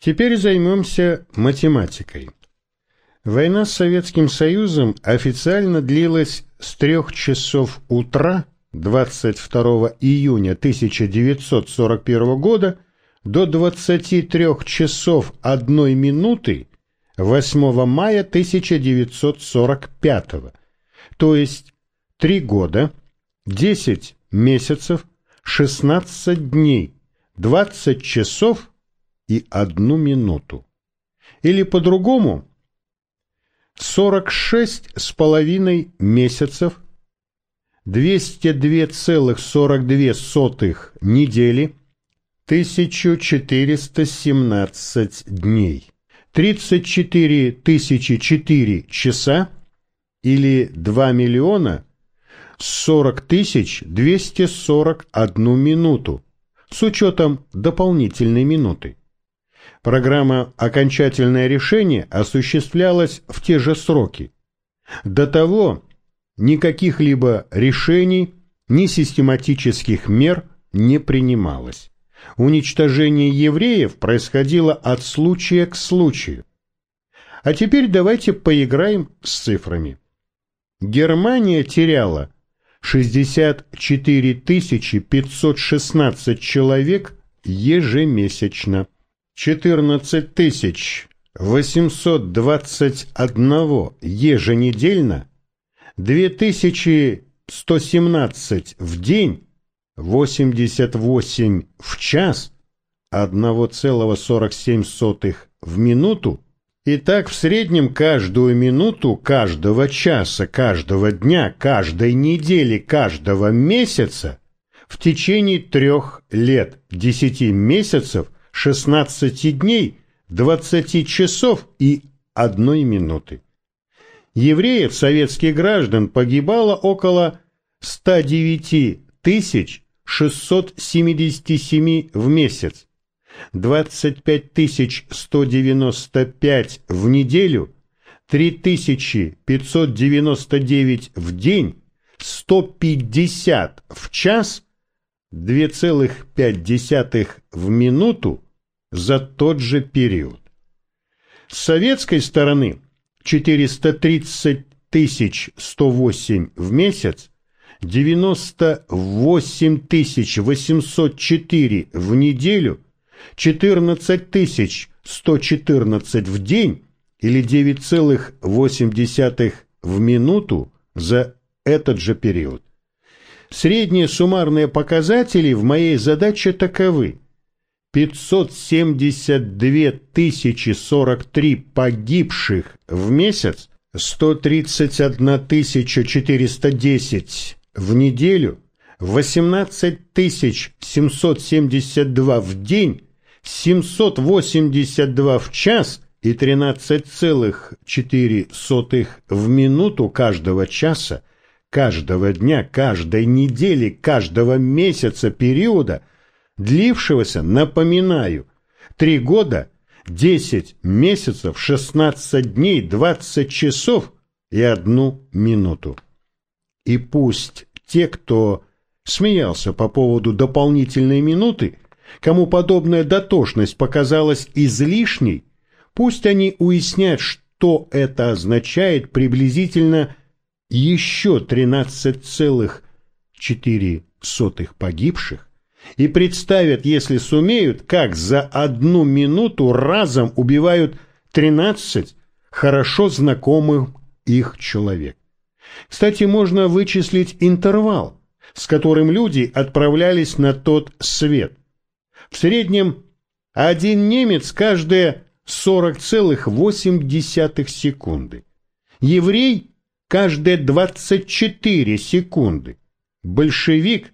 Теперь займемся математикой. Война с Советским Союзом официально длилась с трех часов утра 22 июня 1941 года до 23 часов 1 минуты 8 мая 1945, то есть 3 года, 10 месяцев, 16 дней, 20 часов и 1 минуту. Или по-другому, 46 с половиной месяцев, 202,42 недели, 1417 дней, 34 тысячи часа или 2 миллиона 40 тысяч 241 минуту с учетом дополнительной минуты. Программа «Окончательное решение» осуществлялась в те же сроки. До того никаких либо решений, ни систематических мер не принималось. Уничтожение евреев происходило от случая к случаю. А теперь давайте поиграем с цифрами. Германия теряла 64 516 человек ежемесячно. 14 821 еженедельно, 2117 в день, 88 в час, 1,47 в минуту, и так в среднем каждую минуту каждого часа, каждого дня, каждой недели, каждого месяца в течение трех лет, десяти месяцев – 16 дней, 20 часов и одной минуты. Евреев, советских граждан, погибало около 109 тысяч 677 в месяц, 25 тысяч 195 в неделю, 3599 в день, 150 в час, 2,5 в минуту, за тот же период. С советской стороны 430 108 в месяц, 98 804 в неделю, 14 114 в день или 9,8 в минуту за этот же период. Средние суммарные показатели в моей задаче таковы. 572 тысячи 43 погибших в месяц, 131 тысяча 410 в неделю, 18 тысяч 772 в день, 782 в час и 13,4 в минуту каждого часа, каждого дня, каждой недели, каждого месяца периода – длившегося, напоминаю, три года, десять месяцев, шестнадцать дней, двадцать часов и одну минуту. И пусть те, кто смеялся по поводу дополнительной минуты, кому подобная дотошность показалась излишней, пусть они уяснят, что это означает приблизительно еще 13,4 погибших, и представят, если сумеют, как за одну минуту разом убивают 13 хорошо знакомых их человек. Кстати, можно вычислить интервал, с которым люди отправлялись на тот свет. В среднем один немец каждые 40,8 секунды. Еврей каждые 24 секунды. Большевик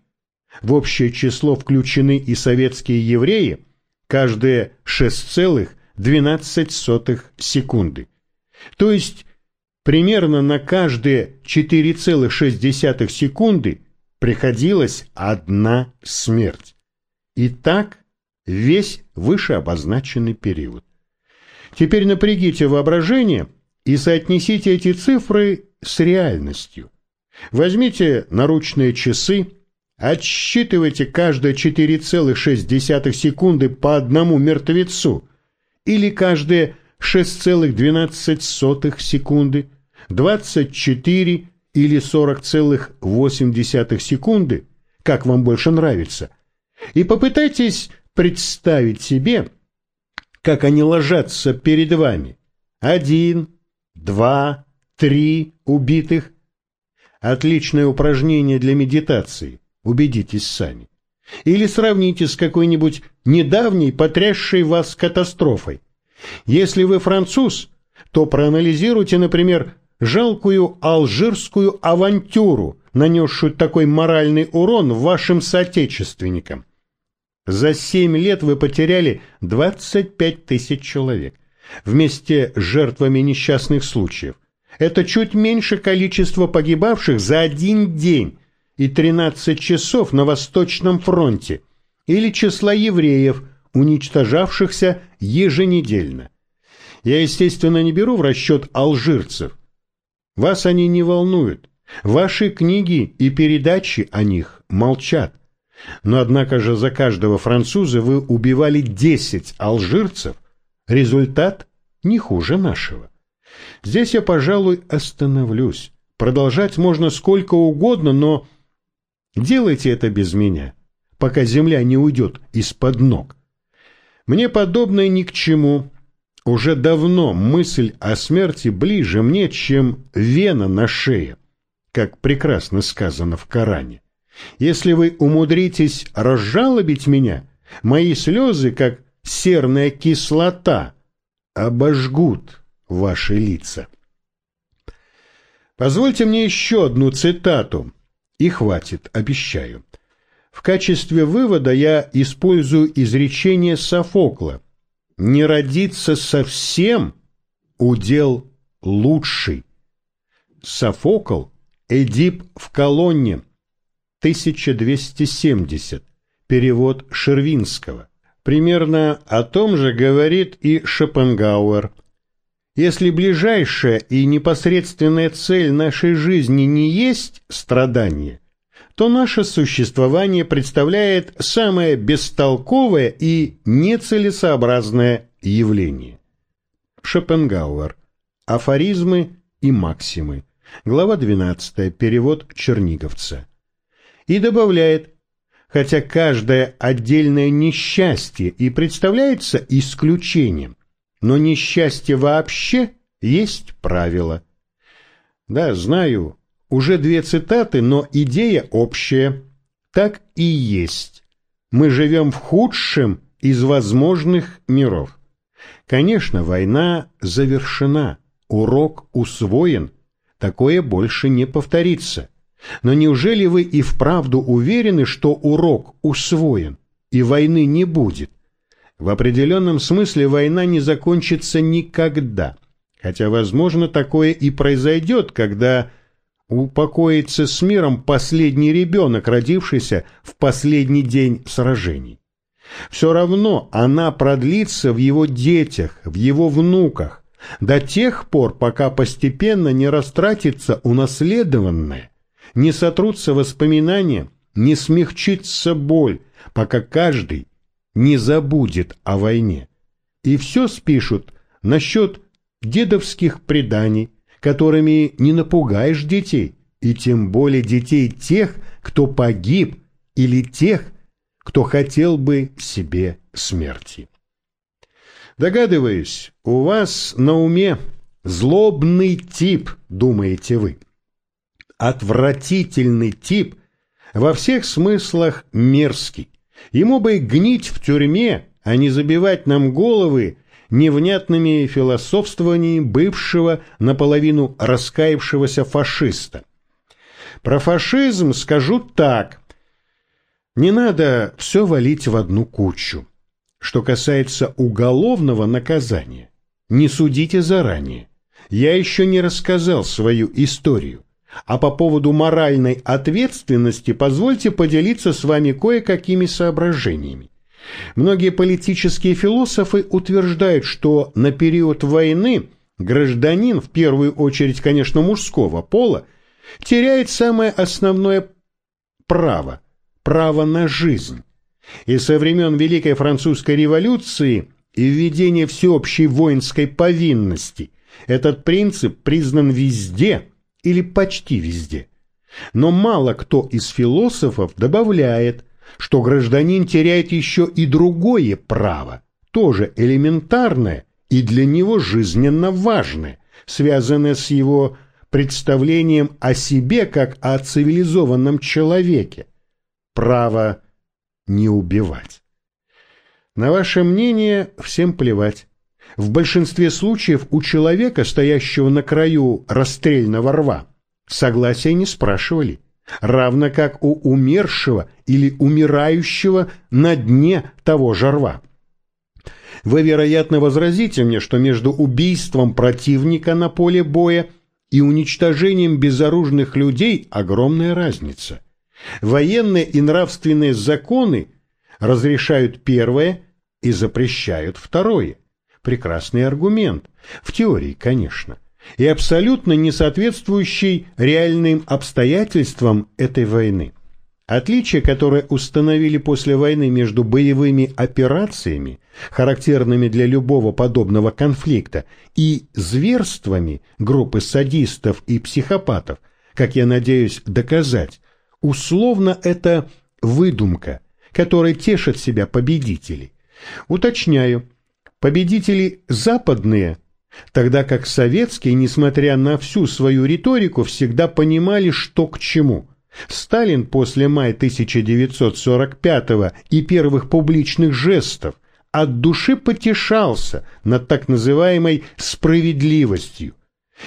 в общее число включены и советские евреи, каждые 6,12 секунды. То есть примерно на каждые 4,6 секунды приходилась одна смерть. И так весь вышеобозначенный период. Теперь напрягите воображение и соотнесите эти цифры с реальностью. Возьмите наручные часы, Отсчитывайте каждые 4,6 секунды по одному мертвецу или каждые 6,12 секунды, 24 или 40,8 секунды, как вам больше нравится, и попытайтесь представить себе, как они ложатся перед вами. Один, два, три убитых. Отличное упражнение для медитации, убедитесь сами. Или сравните с какой-нибудь недавней потрясшей вас катастрофой. Если вы француз, то проанализируйте, например, жалкую алжирскую авантюру, нанесшую такой моральный урон вашим соотечественникам. За семь лет вы потеряли 25 тысяч человек вместе с жертвами несчастных случаев. Это чуть меньше количества погибавших за один день и 13 часов на Восточном фронте или числа евреев, уничтожавшихся еженедельно. Я, естественно, не беру в расчет алжирцев. Вас они не волнуют. Ваши книги и передачи о них молчат. Но однако же за каждого француза вы убивали 10 алжирцев. Результат не хуже нашего. Здесь я, пожалуй, остановлюсь. Продолжать можно сколько угодно, но делайте это без меня, пока земля не уйдет из-под ног. Мне подобное ни к чему. Уже давно мысль о смерти ближе мне, чем вена на шее, как прекрасно сказано в Коране. Если вы умудритесь разжалобить меня, мои слезы, как серная кислота, обожгут ваши лица. Позвольте мне еще одну цитату, и хватит, обещаю. В качестве вывода я использую изречение Софокла «Не родиться совсем – удел лучший». Софокл – Эдип в колонне – 1270, перевод Шервинского. Примерно о том же говорит и Шопенгауэр. Если ближайшая и непосредственная цель нашей жизни не есть страдание, то наше существование представляет самое бестолковое и нецелесообразное явление. Шопенгауэр. Афоризмы и максимы. Глава 12. Перевод Черниговца и добавляет, хотя каждое отдельное несчастье и представляется исключением, но несчастье вообще есть правило. Да, знаю, уже две цитаты, но идея общая. Так и есть. Мы живем в худшем из возможных миров. Конечно, война завершена, урок усвоен, такое больше не повторится. Но неужели вы и вправду уверены, что урок усвоен и войны не будет? В определенном смысле война не закончится никогда, хотя, возможно, такое и произойдет, когда упокоится с миром последний ребенок, родившийся в последний день сражений. Все равно она продлится в его детях, в его внуках, до тех пор, пока постепенно не растратится унаследованное, не сотрутся воспоминания, не смягчится боль, пока каждый не забудет о войне. И все спишут насчет дедовских преданий, которыми не напугаешь детей, и тем более детей тех, кто погиб, или тех, кто хотел бы себе смерти. Догадываюсь, у вас на уме злобный тип, думаете вы отвратительный тип, во всех смыслах мерзкий. Ему бы гнить в тюрьме, а не забивать нам головы невнятными философствованиями бывшего наполовину раскаявшегося фашиста. Про фашизм скажу так. Не надо все валить в одну кучу. Что касается уголовного наказания, не судите заранее. Я еще не рассказал свою историю. А по поводу моральной ответственности позвольте поделиться с вами кое-какими соображениями. Многие политические философы утверждают, что на период войны гражданин, в первую очередь, конечно, мужского пола, теряет самое основное право – право на жизнь. И со времен Великой Французской революции и введение всеобщей воинской повинности. Этот принцип признан везде или почти везде. Но мало кто из философов добавляет, что гражданин теряет еще и другое право, тоже элементарное и для него жизненно важное, связанное с его представлением о себе как о цивилизованном человеке. Право не убивать. На ваше мнение всем плевать. В большинстве случаев у человека, стоящего на краю расстрельного рва, согласия не спрашивали, равно как у умершего или умирающего на дне того же рва. Вы, вероятно, возразите мне, что между убийством противника на поле боя и уничтожением безоружных людей огромная разница. Военные и нравственные законы разрешают первое и запрещают второе. Прекрасный аргумент, в теории, конечно, и абсолютно не соответствующий реальным обстоятельствам этой войны. Отличие, которое установили после войны между боевыми операциями, характерными для любого подобного конфликта, и зверствами группы садистов и психопатов, как я надеюсь доказать, условно это выдумка, которой тешат себя победители. Уточняю, победители западные, тогда как советские, несмотря на всю свою риторику, всегда понимали, что к чему – Сталин после мая 1945 и первых публичных жестов от души потешался над так называемой справедливостью.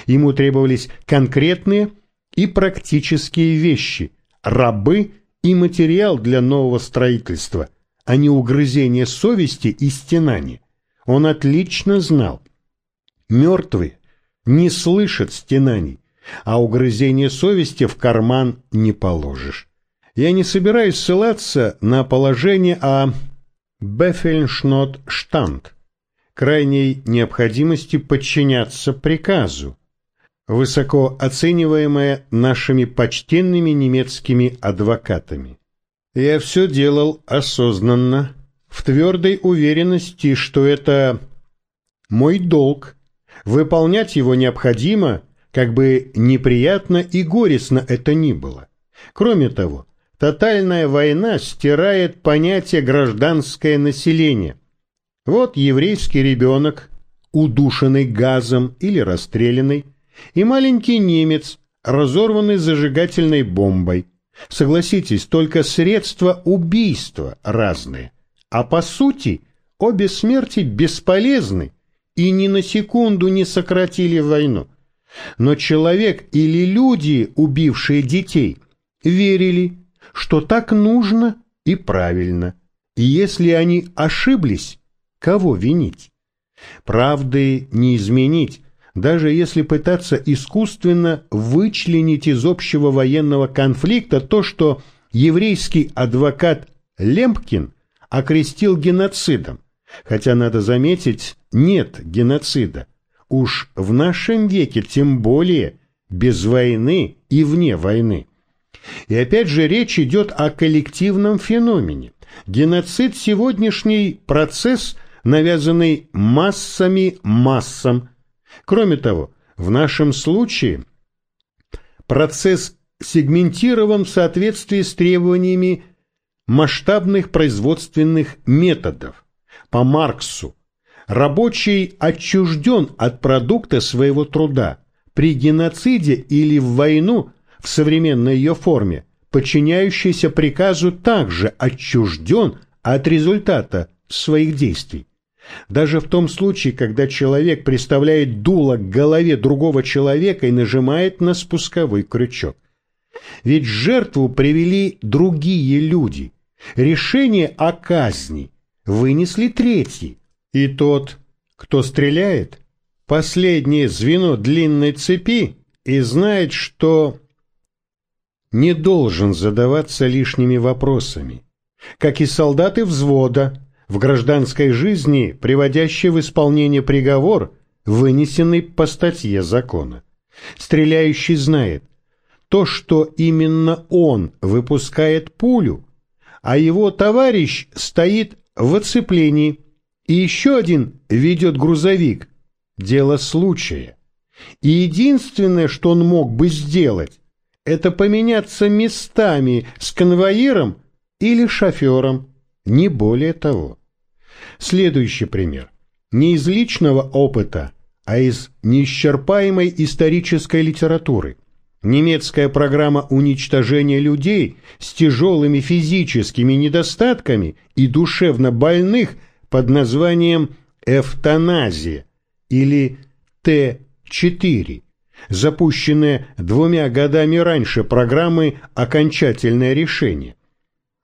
Ему требовались конкретные и практические вещи, рабы и материал для нового строительства, а не угрызение совести и стенания. Он отлично знал. Мертвые не слышат стенаний, а угрызение совести в карман не положишь. Я не собираюсь ссылаться на положение о Бефельшнот-штанд, крайней необходимости подчиняться приказу, высоко оцениваемое нашими почтенными немецкими адвокатами. Я все делал осознанно, в твердой уверенности, что это мой долг, выполнять его необходимо как бы неприятно и горестно это ни было. Кроме того, тотальная война стирает понятие гражданское население. Вот еврейский ребенок, удушенный газом или расстрелянный, и маленький немец, разорванный зажигательной бомбой. Согласитесь, только средства убийства разные, а по сути обе смерти бесполезны и ни на секунду не сократили войну. Но человек или люди, убившие детей, верили, что так нужно и правильно. И если они ошиблись, кого винить? Правды не изменить, даже если пытаться искусственно вычленить из общего военного конфликта то, что еврейский адвокат Лемпкин окрестил геноцидом, хотя, надо заметить, нет геноцида. Уж в нашем веке тем более без войны и вне войны. И опять же речь идет о коллективном феномене. Геноцид – сегодняшний процесс, навязанный массами массам. Кроме того, в нашем случае процесс сегментирован в соответствии с требованиями масштабных производственных методов. По Марксу Рабочий отчужден от продукта своего труда. При геноциде или в войну в современной ее форме подчиняющийся приказу также отчужден от результата своих действий. Даже в том случае, когда человек приставляет дуло к голове другого человека и нажимает на спусковой крючок. Ведь жертву привели другие люди. Решение о казни вынесли третьи. И тот, кто стреляет, последнее звено длинной цепи и знает, что не должен задаваться лишними вопросами, как и солдаты взвода в гражданской жизни, приводящие в исполнение приговор, вынесенный по статье закона. Стреляющий знает, то, что именно он выпускает пулю, а его товарищ стоит в оцеплении – и еще один ведет грузовик. Дело случая. И единственное, что он мог бы сделать, это поменяться местами с конвоиром или шофером, не более того. Следующий пример. Не из личного опыта, а из неисчерпаемой исторической литературы. Немецкая программа уничтожения людей с тяжелыми физическими недостатками и душевно больных под названием «эвтаназия» или Т-4, запущенная двумя годами раньше программы «Окончательное решение»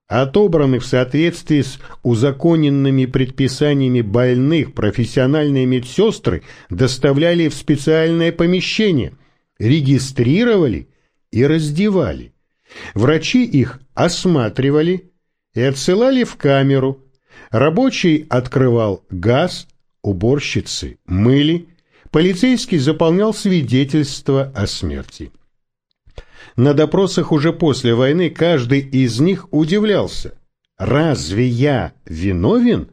отобраны в соответствии с узаконенными предписаниями больных профессиональные медсестры доставляли в специальное помещение, регистрировали и раздевали. Врачи их осматривали и отсылали в камеру. Рабочий открывал газ, уборщицы мыли, полицейский заполнял свидетельство о смерти. На допросах уже после войны каждый из них удивлялся. «Разве я виновен?»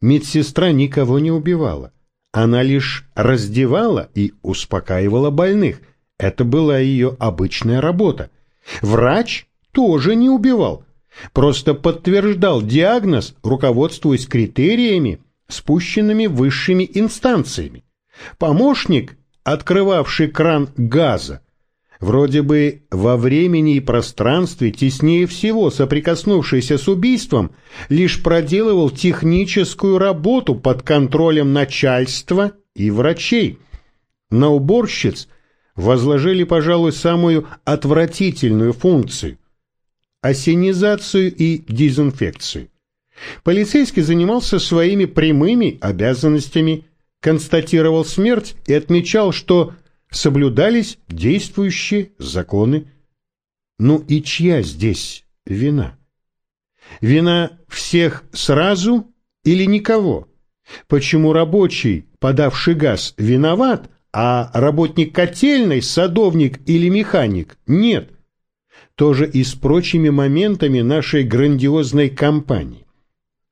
Медсестра никого не убивала. Она лишь раздевала и успокаивала больных. Это была ее обычная работа. Врач тоже не убивал. Просто подтверждал диагноз, руководствуясь критериями, спущенными высшими инстанциями. Помощник, открывавший кран газа, вроде бы во времени и пространстве теснее всего соприкоснувшийся с убийством, лишь проделывал техническую работу под контролем начальства и врачей. На уборщиц возложили, пожалуй, самую отвратительную функцию – осенизацию и дезинфекцию. Полицейский занимался своими прямыми обязанностями, констатировал смерть и отмечал, что соблюдались действующие законы. Ну и чья здесь вина? Вина всех сразу или никого? Почему рабочий, подавший газ, виноват, а работник котельной, садовник или механик нет? Тоже и с прочими моментами нашей грандиозной кампании.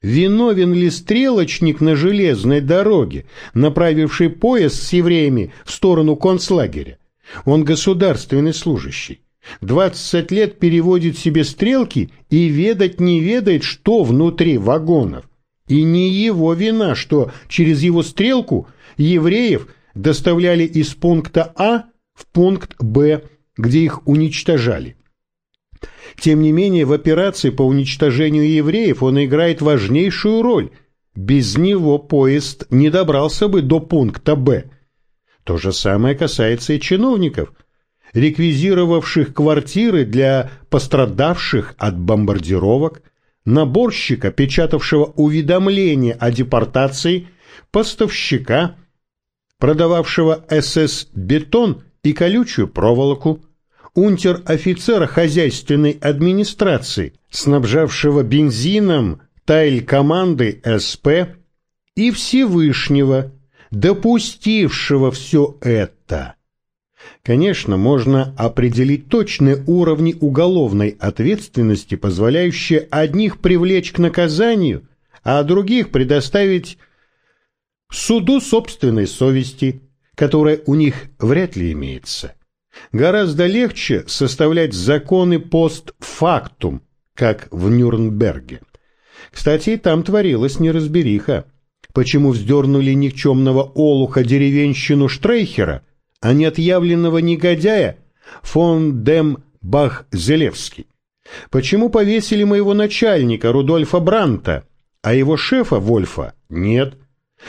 Виновен ли стрелочник на железной дороге, направивший поезд с евреями в сторону концлагеря? Он государственный служащий. Двадцать лет переводит себе стрелки и ведать не ведает, что внутри вагонов. И не его вина, что через его стрелку евреев доставляли из пункта А в пункт Б, где их уничтожали. Тем не менее, в операции по уничтожению евреев он играет важнейшую роль. Без него поезд не добрался бы до пункта «Б». То же самое касается и чиновников, реквизировавших квартиры для пострадавших от бомбардировок, наборщика, печатавшего уведомление о депортации, поставщика, продававшего СС-бетон и колючую проволоку, унтер-офицера хозяйственной администрации, снабжавшего бензином тайль команды СП и Всевышнего, допустившего все это. Конечно, можно определить точные уровни уголовной ответственности, позволяющие одних привлечь к наказанию, а других предоставить суду собственной совести, которая у них вряд ли имеется. Гораздо легче составлять законы постфактум, как в Нюрнберге. Кстати, там творилась неразбериха. Почему вздернули никчемного олуха деревенщину Штрейхера, а не отъявленного негодяя фон Дем Бах-Зелевский? Почему повесили моего начальника Рудольфа Бранта, а его шефа Вольфа нет?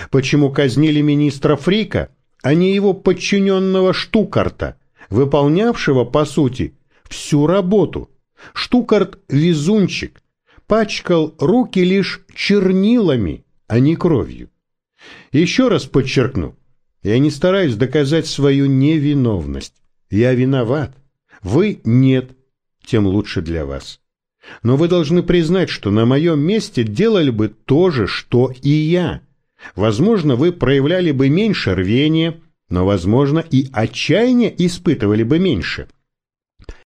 Почему казнили министра Фрика, а не его подчиненного Штукарта? Выполнявшего, по сути, всю работу. Штукарт-везунчик пачкал руки лишь чернилами, а не кровью. Еще раз подчеркну, я не стараюсь доказать свою невиновность. Я виноват. Вы нет, тем лучше для вас. Но вы должны признать, что на моем месте делали бы то же, что и я. Возможно, вы проявляли бы меньше рвения, но, возможно, и отчаяние испытывали бы меньше –